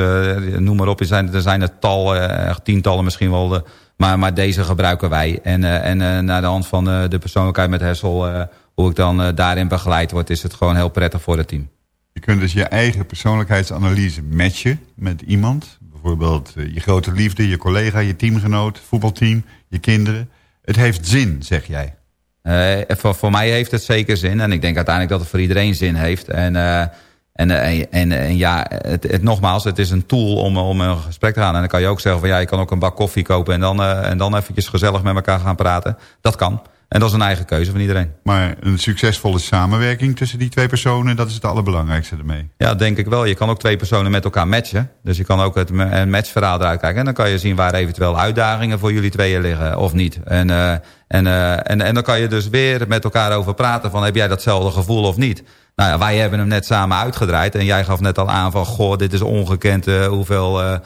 noem maar op. Er zijn, er zijn er tal, tientallen misschien wel. De, maar, maar deze gebruiken wij. En, en naar de hand van de persoonlijkheid met Hessel, hoe ik dan daarin begeleid word, is het gewoon heel prettig voor het team. Je kunt dus je eigen persoonlijkheidsanalyse matchen met iemand. Bijvoorbeeld uh, je grote liefde, je collega, je teamgenoot, voetbalteam, je kinderen. Het heeft zin, zeg jij. Uh, voor, voor mij heeft het zeker zin. En ik denk uiteindelijk dat het voor iedereen zin heeft. En, uh, en, en, en, en, ja, het, het, nogmaals, het is een tool om, om een gesprek te gaan. En dan kan je ook zeggen van ja, je kan ook een bak koffie kopen... en dan, en dan eventjes gezellig met elkaar gaan praten. Dat kan. En dat is een eigen keuze van iedereen. Maar een succesvolle samenwerking tussen die twee personen... dat is het allerbelangrijkste ermee. Ja, denk ik wel. Je kan ook twee personen met elkaar matchen. Dus je kan ook het matchverhaal eruit kijken. En dan kan je zien waar eventueel uitdagingen voor jullie tweeën liggen of niet. En, uh, en, uh, en, en dan kan je dus weer met elkaar over praten van... heb jij datzelfde gevoel of niet? Nou ja, wij hebben hem net samen uitgedraaid. En jij gaf net al aan van... goh, dit is ongekend uh, hoeveel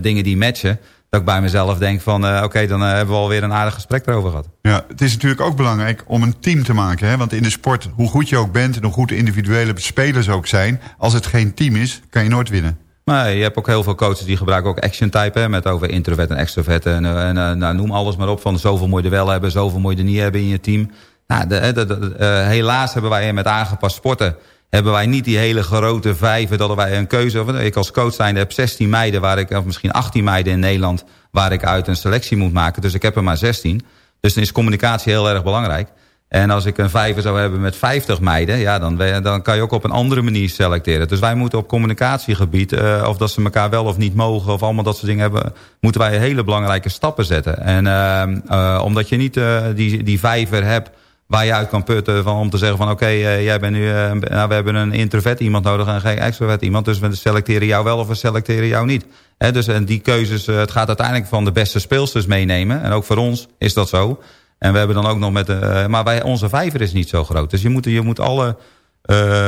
dingen die matchen dat ik bij mezelf denk van... Uh, oké, okay, dan uh, hebben we alweer een aardig gesprek erover gehad. Ja, het is natuurlijk ook belangrijk om een team te maken. Hè? Want in de sport, hoe goed je ook bent... en hoe goed de individuele spelers ook zijn... als het geen team is, kan je nooit winnen. Maar je hebt ook heel veel coaches die gebruiken ook action type... Hè, met over introvert en extrovert. En, en uh, nou, noem alles maar op. Van zoveel moet je er wel hebben, zoveel moet je er niet hebben in je team. Nou, de, de, de, helaas hebben wij met aangepast sporten hebben wij niet die hele grote vijven... dat wij een keuze... Ik als coach zijnde heb 16 meiden, waar ik, of misschien 18 meiden in Nederland... waar ik uit een selectie moet maken. Dus ik heb er maar 16. Dus dan is communicatie heel erg belangrijk. En als ik een vijver zou hebben met 50 meiden... Ja, dan, dan kan je ook op een andere manier selecteren. Dus wij moeten op communicatiegebied... Uh, of dat ze elkaar wel of niet mogen... of allemaal dat soort dingen hebben... moeten wij hele belangrijke stappen zetten. En uh, uh, omdat je niet die, die vijver hebt waar je uit kan putten van, om te zeggen van oké, uh, jij bent nu, uh, nou, we hebben een introvert iemand nodig en geen extrovert iemand. Dus we selecteren jou wel of we selecteren jou niet. Dus en die keuzes, uh, het gaat uiteindelijk van de beste speelsters meenemen. En ook voor ons is dat zo. En we hebben dan ook nog met, maar wij, onze vijver is niet zo groot. Dus je moet, je moet alle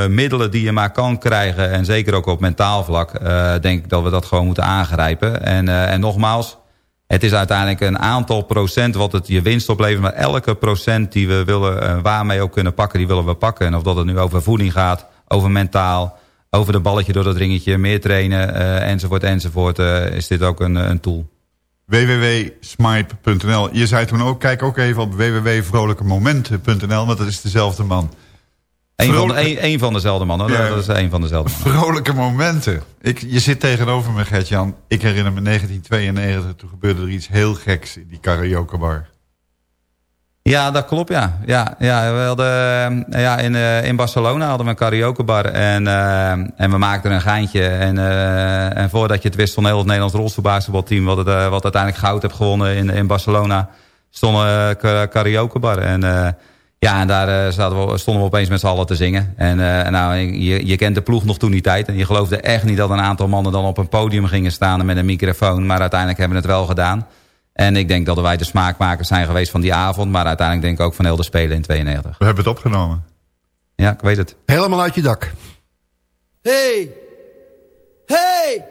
middelen die je maar kan krijgen. En zeker ook op mentaal vlak, denk ik dat we dat gewoon moeten aangrijpen. En, en nogmaals, het is uiteindelijk een aantal procent wat het je winst oplevert. Maar elke procent die we willen, uh, waarmee ook kunnen pakken, die willen we pakken. En of dat het nu over voeding gaat, over mentaal, over de balletje door dat ringetje, meer trainen, uh, enzovoort, enzovoort, uh, is dit ook een, een tool. www.smipe.nl Je zei toen ook, kijk ook even op www.vrolijkemomenten.nl, want dat is dezelfde man. Een van, een, een van dezelfde mannen. Ja, dat is een van dezelfde mannen. Vrolijke momenten. Ik, je zit tegenover me, Gert-Jan. Ik herinner me 1992. Toen gebeurde er iets heel geks in die karaokebar. Ja, dat klopt, ja. Ja, ja, we hadden, ja in, uh, in Barcelona hadden we een karaokebar. En, uh, en we maakten een geintje. En, uh, en voordat je het wist, stond heel het Nederlands rolstoelbasketbalteam... Wat, het, wat uiteindelijk goud heeft gewonnen in, in Barcelona... stond een karaokebar. En... Ja, en daar uh, we, stonden we opeens met z'n allen te zingen. En uh, nou, je, je kent de ploeg nog toen die tijd. En je geloofde echt niet dat een aantal mannen dan op een podium gingen staan met een microfoon. Maar uiteindelijk hebben we het wel gedaan. En ik denk dat wij de smaakmakers zijn geweest van die avond. Maar uiteindelijk denk ik ook van heel de Spelen in 92. We hebben het opgenomen. Ja, ik weet het. Helemaal uit je dak. Hey! Hey!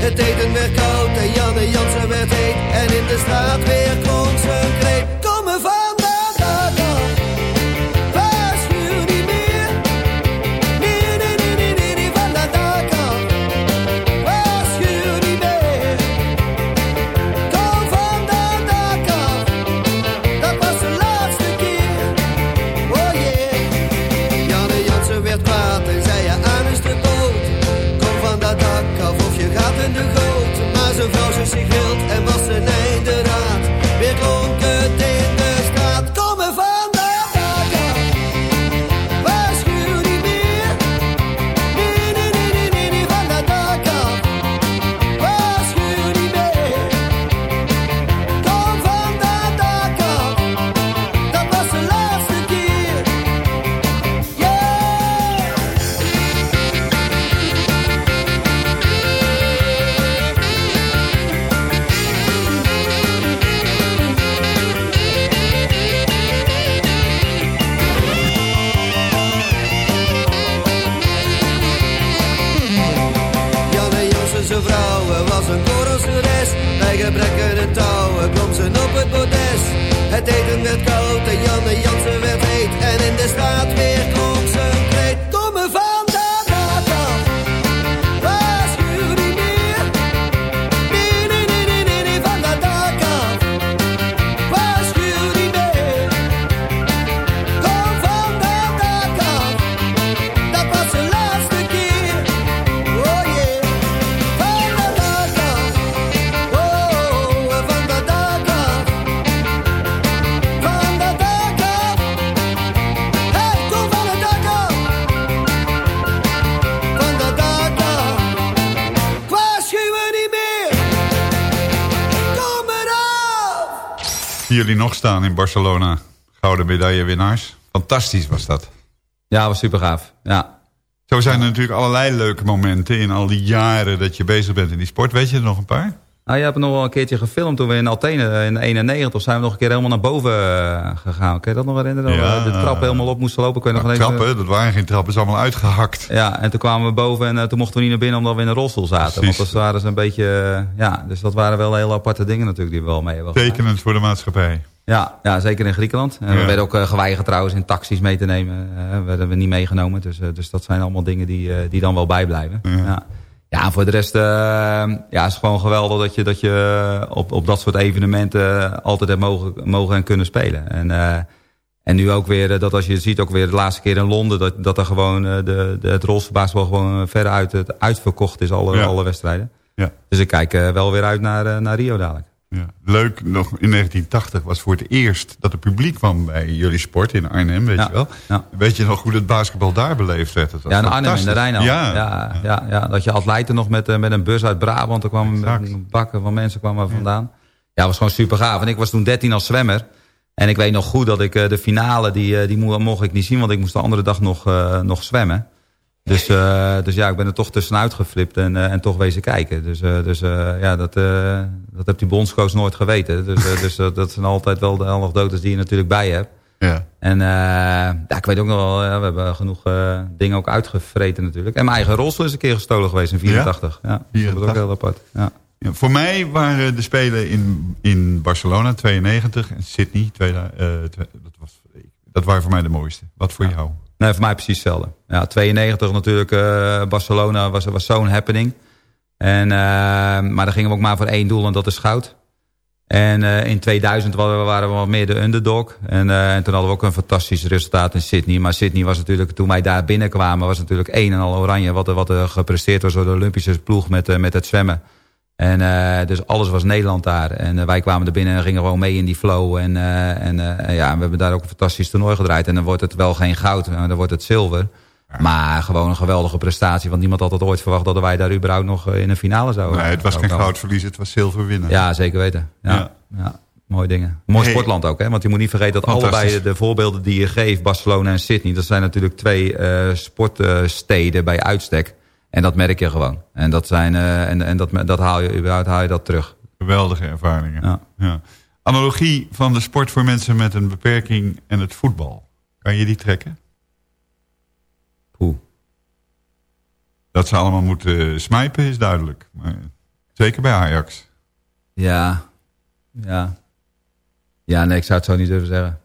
Het eten werd koud en Janne Jansen werd heet. En in de straat weer klonk staan in Barcelona. Gouden medaillewinnaars. Fantastisch was dat. Ja, was super gaaf. Ja. Zo zijn er natuurlijk allerlei leuke momenten in al die jaren dat je bezig bent in die sport. Weet je er nog een paar? Nou, je hebt nog wel een keertje gefilmd toen we in Athene in 91 zijn we nog een keer helemaal naar boven eh, gegaan. Kun je dat nog herinneren? Dat Ja. we de trap helemaal op moesten lopen. Kun je nog Nou, even- trappen, dat waren geen trappen, is allemaal uitgehakt. Ja, en toen kwamen we boven en eh, toen mochten we niet naar binnen omdat we in een rolstoel zaten. Precies. Want dat waren ze een beetje, eh, ja, dus dat waren wel hele aparte dingen natuurlijk die we wel mee hebben. Tekenend voor de maatschappij. Ja, ja, zeker in Griekenland. En we werden ook eh, geweigerd trouwens in taxis mee te nemen. Eh werden we niet meegenomen. Dus, eh, dus dat zijn allemaal dingen die, eh, die dan wel bijblijven. Ja. Ja. En voor de rest eh, ja, is het gewoon geweldig dat je, dat je op, op dat soort evenementen altijd hebt mogen, mogen en kunnen spelen. En, eh, en nu ook weer, eh, dat als je ziet ook weer de laatste keer in Londen... dat, dat er gewoon eh, de, de, het rolstoelbasketbal gewoon verder uit, het uitverkocht is, alle, Ja. alle wedstrijden. Ja. Dus ik kijk eh, wel weer uit naar, eh, naar Rio dadelijk. Ja. Leuk, nog in 1980 was voor het eerst dat het publiek kwam bij jullie sport in Arnhem, weet Ja, je wel. ja. Weet je nog hoe het basketbal daar beleefd werd? Dat was Ja, in Arnhem, in de. Rijn. Ja, Ja, ja, dat je atleten nog met, eh, met een bus uit Brabant. Er kwamen bakken van mensen kwamen vandaan. Ja, was gewoon super gaaf. En ik was toen 13 als zwemmer. En ik weet nog goed dat ik eh, de finale, die, eh, die mo- mocht ik niet zien. Want ik moest de andere dag nog, nog zwemmen. Dus, eh, dus ja, ik ben er toch tussenuit geflipt en, eh, en toch wezen kijken. Dus, eh, dus ja, dat, dat heeft die bondscoach nooit geweten. Dus, dus dat, zijn altijd wel de anekdotes die je natuurlijk bij hebt. Ja. En ja, ik weet ook nog wel, ja, we hebben genoeg dingen ook uitgevreten natuurlijk. En mijn eigen rolstoel is een keer gestolen geweest in 84. Ja, dat was ook heel apart. Ja. Ja, voor mij waren de Spelen in, in Barcelona 92 en Sydney. tweeda- eh, twe- dat, was, dat waren voor mij de mooiste. Wat voor jou? Nee, voor mij precies hetzelfde. Ja, 92 natuurlijk, eh, Barcelona was, was zo'n happening. En, eh, maar daar gingen we ook maar voor één doel en dat is goud. En eh, in 2000 waren we, wat meer de underdog. En, en toen hadden we ook een fantastisch resultaat in Sydney. Maar Sydney was natuurlijk, toen wij daar binnenkwamen... was natuurlijk één en al oranje wat wat er gepresteerd was... door de Olympische ploeg met, met het zwemmen. En uh, dus alles was Nederland daar. En uh, wij kwamen er binnen en gingen gewoon mee in die flow. En, uh, en ja, we hebben daar ook een fantastisch toernooi gedraaid. En dan wordt het wel geen goud, maar dan wordt het zilver. Maar gewoon een geweldige prestatie. Want niemand had het ooit verwacht dat wij daar überhaupt nog in een finale zouden. Nee, het was geen goud verliezen, het was zilver winnen. Ja, zeker weten. Ja, ja. ja mooie dingen. Mooi hey. sportland ook, hè? Want je moet niet vergeten dat allebei de voorbeelden die je geeft, Barcelona en Sydney, dat zijn natuurlijk twee sportsteden bij uitstek. En dat merk je gewoon. En dat, zijn, uh, en, en dat, dat haal je überhaupt haal je dat terug. Geweldige ervaringen. Ja. Ja. Analogie van de sport voor mensen met een beperking en het voetbal. Kan je die trekken? Hoe? Dat ze allemaal moeten smijpen is duidelijk. Maar zeker bij Ajax. Ja. Ja. Ja, nee, ik zou het zo niet durven zeggen.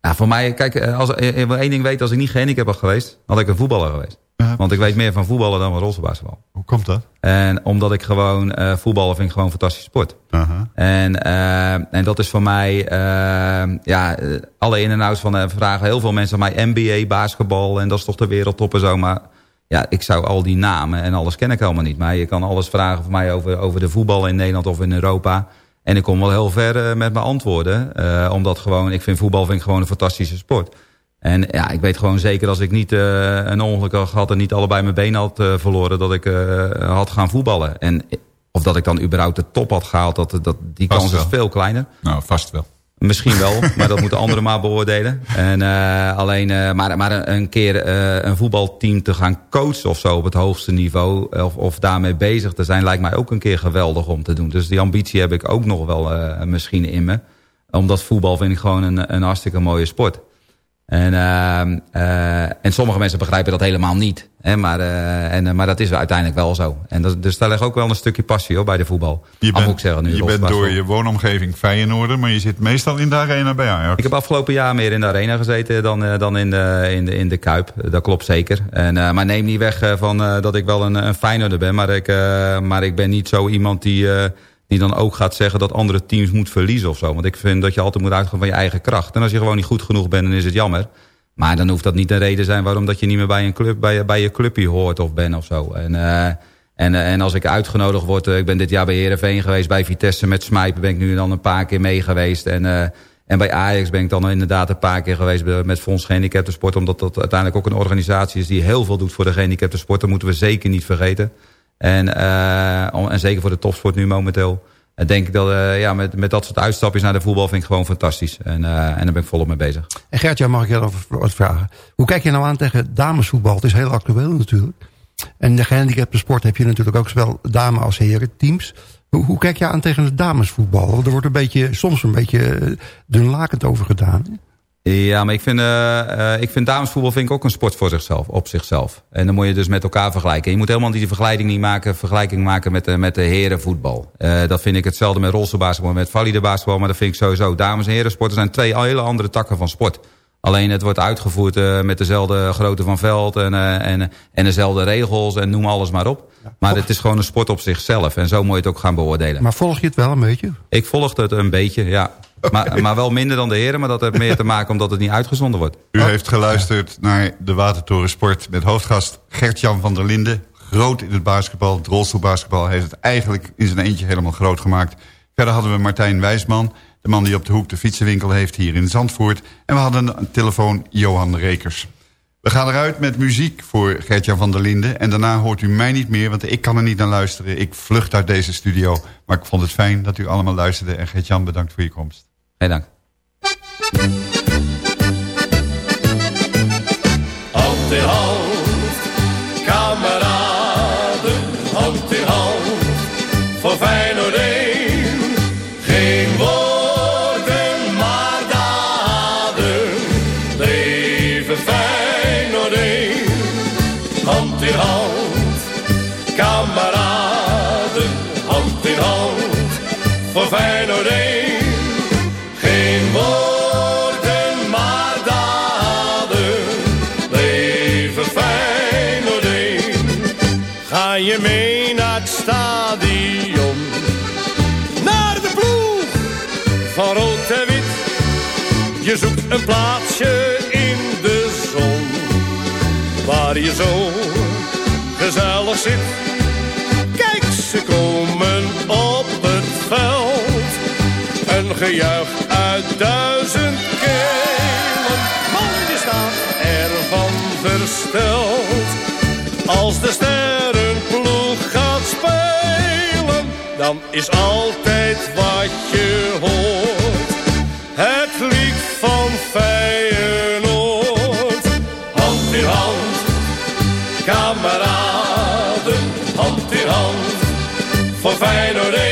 Ja, voor mij, kijk, als ik wil één ding weten, als ik niet gehandicapt was geweest, had ik een voetballer geweest. Ja. Want ik weet meer van voetballen dan van rolstoelbasketbal. Hoe komt dat? En omdat ik gewoon, uh, voetballen vind ik gewoon een fantastische sport. Uh -huh. en, uh, en dat is voor mij, uh, ja, alle in- en outs van vragen heel veel mensen aan mij NBA, basketbal en dat is toch de wereldtop en zo. Maar ja, ik zou al die namen en alles ken ik helemaal niet. Maar je kan alles vragen voor mij over, over de voetbal in Nederland of in Europa. En ik kom wel heel ver met mijn antwoorden. omdat gewoon, ik vind voetbal vind ik gewoon een fantastische sport. En ja, ik weet gewoon zeker als ik niet uh, een ongeluk had gehad... en niet allebei mijn benen had uh, verloren... dat ik uh, had gaan voetballen. En of dat ik dan überhaupt de top had gehaald... Dat, dat, die vast kans wel. is veel kleiner. Nou, vast wel. Misschien wel, maar dat moeten anderen maar beoordelen. En, alleen, maar, maar een, een keer een voetbalteam te gaan coachen of zo... op het hoogste niveau of, of daarmee bezig te zijn... lijkt mij ook een keer geweldig om te doen. Dus die ambitie heb ik ook nog wel misschien in me. Omdat voetbal vind ik gewoon een, een hartstikke mooie sport. En, uh, uh, en sommige mensen begrijpen dat helemaal niet. Hè, maar, uh, en, maar dat is uiteindelijk wel zo. En dat, dus daar ligt ook wel een stukje passie hoor, bij de voetbal. Je bent, zeggen, nu je bent door je woonomgeving Feyenoorder, maar je zit meestal in de arena bij Ajax. Ik heb afgelopen jaar meer in de arena gezeten dan, dan in, de, in, de, in de Kuip. Dat klopt zeker. En, maar neem niet weg van, dat ik wel een, een Feyenoorder ben. Maar ik, maar ik ben niet zo iemand die die dan ook gaat zeggen dat andere teams moet verliezen of zo. Want ik vind dat je altijd moet uitgaan van je eigen kracht. En als je gewoon niet goed genoeg bent, dan is het jammer. Maar dan hoeft dat niet een reden zijn waarom dat je niet meer bij een club, bij, je clubje hoort of bent of zo. En, uh, en, en als ik uitgenodigd word, uh, ik ben dit jaar bij Heerenveen geweest, bij Vitesse met Smijpen ben ik nu dan een paar keer mee geweest. En, en bij Ajax ben ik dan inderdaad een paar keer geweest met Fonds Gehandicapten Sport. Omdat dat uiteindelijk ook een organisatie is die heel veel doet voor de gehandicapten sport. Dat moeten we zeker niet vergeten. En, uh, en zeker voor de topsport nu momenteel. En denk ik dat eh, ja, met, met dat soort uitstapjes naar de voetbal vind ik gewoon fantastisch. En, eh, en daar ben ik volop mee bezig. En Gertjan, mag ik je wat vragen? Hoe kijk je nou aan tegen damesvoetbal? Het is heel actueel natuurlijk. En de gehandicapte sport heb je natuurlijk ook zowel dame als heren teams. Hoe, hoe kijk je aan tegen het damesvoetbal? Er wordt een beetje, soms een beetje eh, dunlakend over gedaan. Ja, maar ik vind, eh, eh, ik vind damesvoetbal vind ik ook een sport voor zichzelf, op zichzelf. En dan moet je dus met elkaar vergelijken. Je moet helemaal die vergelijking niet maken, vergelijking maken met de, met de herenvoetbal. Eh, dat vind ik hetzelfde met rolstoelbasketbal, met valide basketbal. Maar dat vind ik sowieso. Dames en heren sporten zijn twee hele andere takken van sport. Alleen het wordt uitgevoerd met dezelfde grootte van veld en, en, en dezelfde regels en noem alles maar op. Maar het is gewoon een sport op zichzelf en zo moet je het ook gaan beoordelen. Maar volg je het wel een beetje? Ik volg het een beetje, ja. Maar, maar wel minder dan de heren, maar dat heeft meer te maken omdat het niet uitgezonden wordt. U heeft geluisterd naar de Watertoren Sport met hoofdgast Gert-Jan van der Linden. Groot in het basketbal, het rolstoelbasketbal. Heeft het eigenlijk in zijn eentje helemaal groot gemaakt. Verder hadden we Martijn Wijsman, de man die op de hoek de fietsenwinkel heeft hier in Zandvoort. En we hadden een telefoon Johan Rekers. We gaan eruit met muziek voor Gert-Jan van der Linden. En daarna hoort u mij niet meer, want ik kan er niet naar luisteren. Ik vlucht uit deze studio. Maar ik vond het fijn dat u allemaal luisterde. En Gert-Jan, bedankt voor je komst. Hey, dank. Hand een plaatsje in de zon, waar je zo gezellig zit. Kijk, ze komen op het veld. Een gejuich uit duizend kelen. Man, je staat ervan versteld. Als de sterrenploeg gaat spelen, dan is altijd wat je hoort. Feyenoord